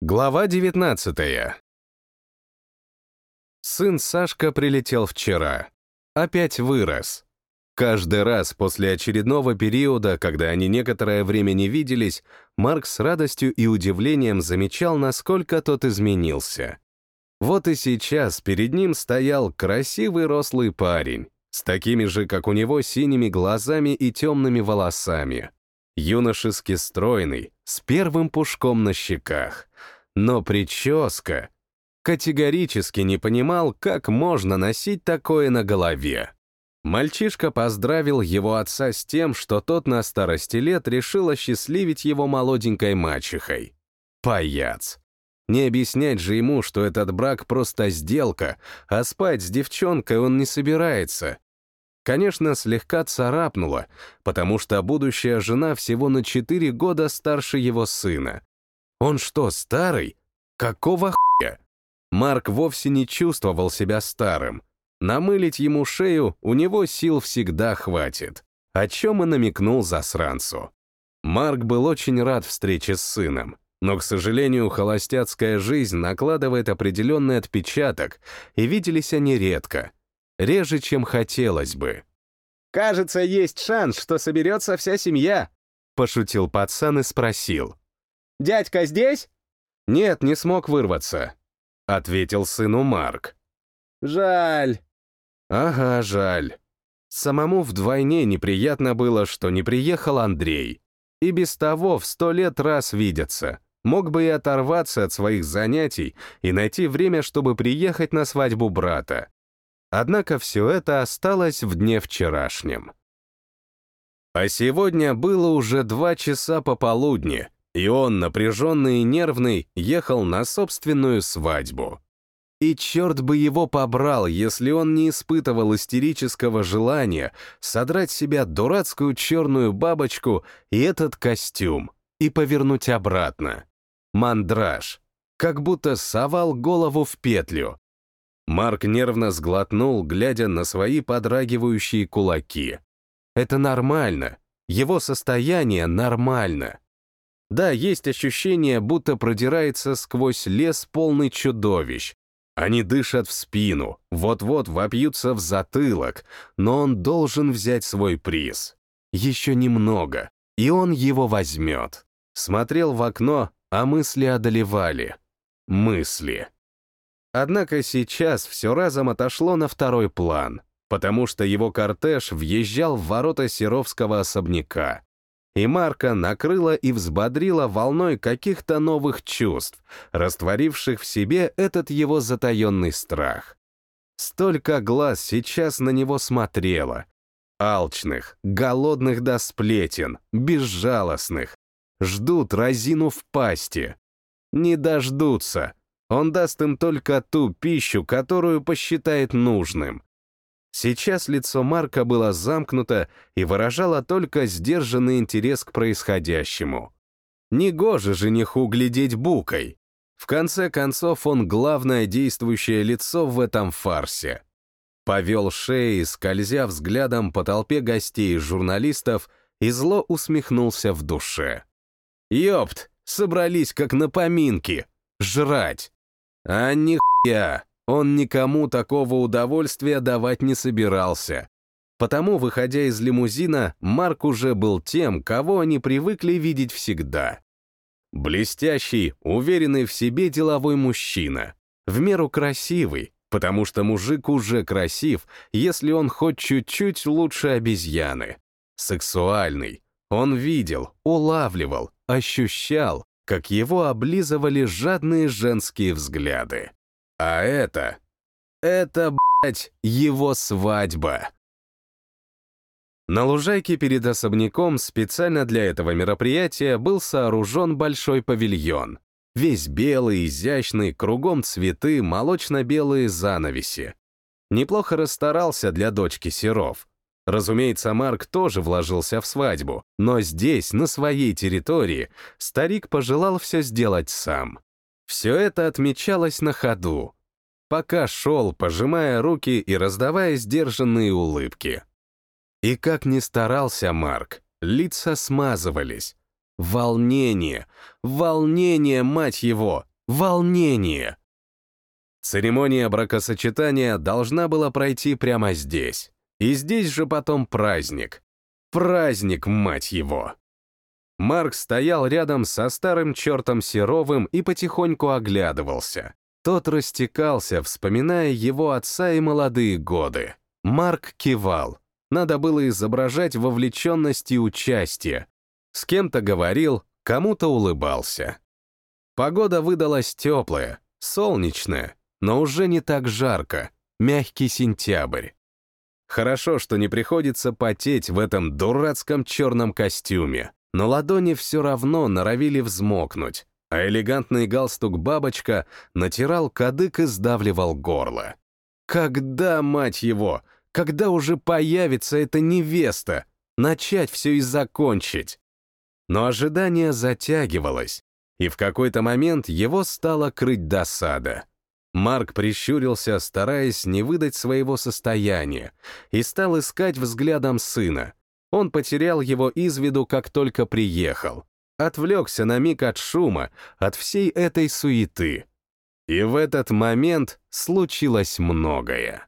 Глава 19 Сын Сашка прилетел вчера. Опять вырос. Каждый раз после очередного периода, когда они некоторое время не виделись, Марк с радостью и удивлением замечал, насколько тот изменился. Вот и сейчас перед ним стоял красивый рослый парень, с такими же, как у него, синими глазами и темными волосами. Юношески стройный, с первым пушком на щеках. Но прическа... Категорически не понимал, как можно носить такое на голове. Мальчишка поздравил его отца с тем, что тот на старости лет решил осчастливить его молоденькой мачехой. Паяц. Не объяснять же ему, что этот брак просто сделка, а спать с девчонкой он не собирается. Конечно, слегка царапнуло, потому что будущая жена всего на четыре года старше его сына. Он что, старый? Какого хуя? Марк вовсе не чувствовал себя старым. Намылить ему шею у него сил всегда хватит, о чем и намекнул засранцу. Марк был очень рад встрече с сыном, но, к сожалению, холостяцкая жизнь накладывает определенный отпечаток, и виделись они редко, реже, чем хотелось бы. «Кажется, есть шанс, что соберется вся семья», — пошутил пацан и спросил. «Дядька здесь?» «Нет, не смог вырваться», — ответил сыну Марк. «Жаль». «Ага, жаль. Самому вдвойне неприятно было, что не приехал Андрей. И без того в сто лет раз видятся. Мог бы и оторваться от своих занятий и найти время, чтобы приехать на свадьбу брата. Однако все это осталось в дне вчерашнем. А сегодня было уже два часа пополудни, и он, напряженный и нервный, ехал на собственную свадьбу. И черт бы его побрал, если он не испытывал истерического желания содрать себя дурацкую черную бабочку и этот костюм и повернуть обратно. Мандраж. Как будто совал голову в петлю. Марк нервно сглотнул, глядя на свои подрагивающие кулаки. Это нормально. Его состояние нормально. Да, есть ощущение, будто продирается сквозь лес полный чудовищ, они дышат в спину, вот-вот вопьются в затылок, но он должен взять свой приз. Еще немного, и он его возьмет. Смотрел в окно, а мысли одолевали. Мысли. Однако сейчас все разом отошло на второй план, потому что его кортеж въезжал в ворота Серовского особняка и Марка накрыла и взбодрила волной каких-то новых чувств, растворивших в себе этот его затаенный страх. Столько глаз сейчас на него смотрело. Алчных, голодных до сплетен, безжалостных. Ждут разину в пасти. Не дождутся. Он даст им только ту пищу, которую посчитает нужным. Сейчас лицо Марка было замкнуто и выражало только сдержанный интерес к происходящему. Негоже жениху глядеть букой. В конце концов, он главное действующее лицо в этом фарсе. Повел шеей, скользя взглядом по толпе гостей и журналистов, и зло усмехнулся в душе. «Ёпт, собрались как на поминки. Жрать. А нихуя, он никому такого удовольствия давать не собирался. Потому, выходя из лимузина, Марк уже был тем, кого они привыкли видеть всегда. Блестящий, уверенный в себе деловой мужчина. В меру красивый, потому что мужик уже красив, если он хоть чуть-чуть лучше обезьяны. Сексуальный. Он видел, улавливал, ощущал, как его облизывали жадные женские взгляды. А это... Это, блядь, его свадьба. На лужайке перед особняком специально для этого мероприятия был сооружен большой павильон. Весь белый, изящный, кругом цветы, молочно-белые занавеси. Неплохо расстарался для дочки Серов. Разумеется, Марк тоже вложился в свадьбу, но здесь, на своей территории, старик пожелал все сделать сам. Все это отмечалось на ходу. Пока шел, пожимая руки и раздавая сдержанные улыбки. И как ни старался Марк, лица смазывались. Волнение, волнение, мать его, волнение. Церемония бракосочетания должна была пройти прямо здесь. И здесь же потом праздник. Праздник, мать его! Марк стоял рядом со старым чертом Серовым и потихоньку оглядывался. Тот растекался, вспоминая его отца и молодые годы. Марк кивал. Надо было изображать вовлеченность и участие. С кем-то говорил, кому-то улыбался. Погода выдалась теплая, солнечная, но уже не так жарко, мягкий сентябрь. Хорошо, что не приходится потеть в этом дурацком черном костюме, но ладони все равно норовили взмокнуть, а элегантный галстук-бабочка натирал кадык и сдавливал горло. Когда, мать его, когда уже появится эта невеста? Начать все и закончить. Но ожидание затягивалось, и в какой-то момент его стало крыть досада. Марк прищурился, стараясь не выдать своего состояния, и стал искать взглядом сына. Он потерял его из виду, как только приехал. Отвлекся на миг от шума, от всей этой суеты. И в этот момент случилось многое.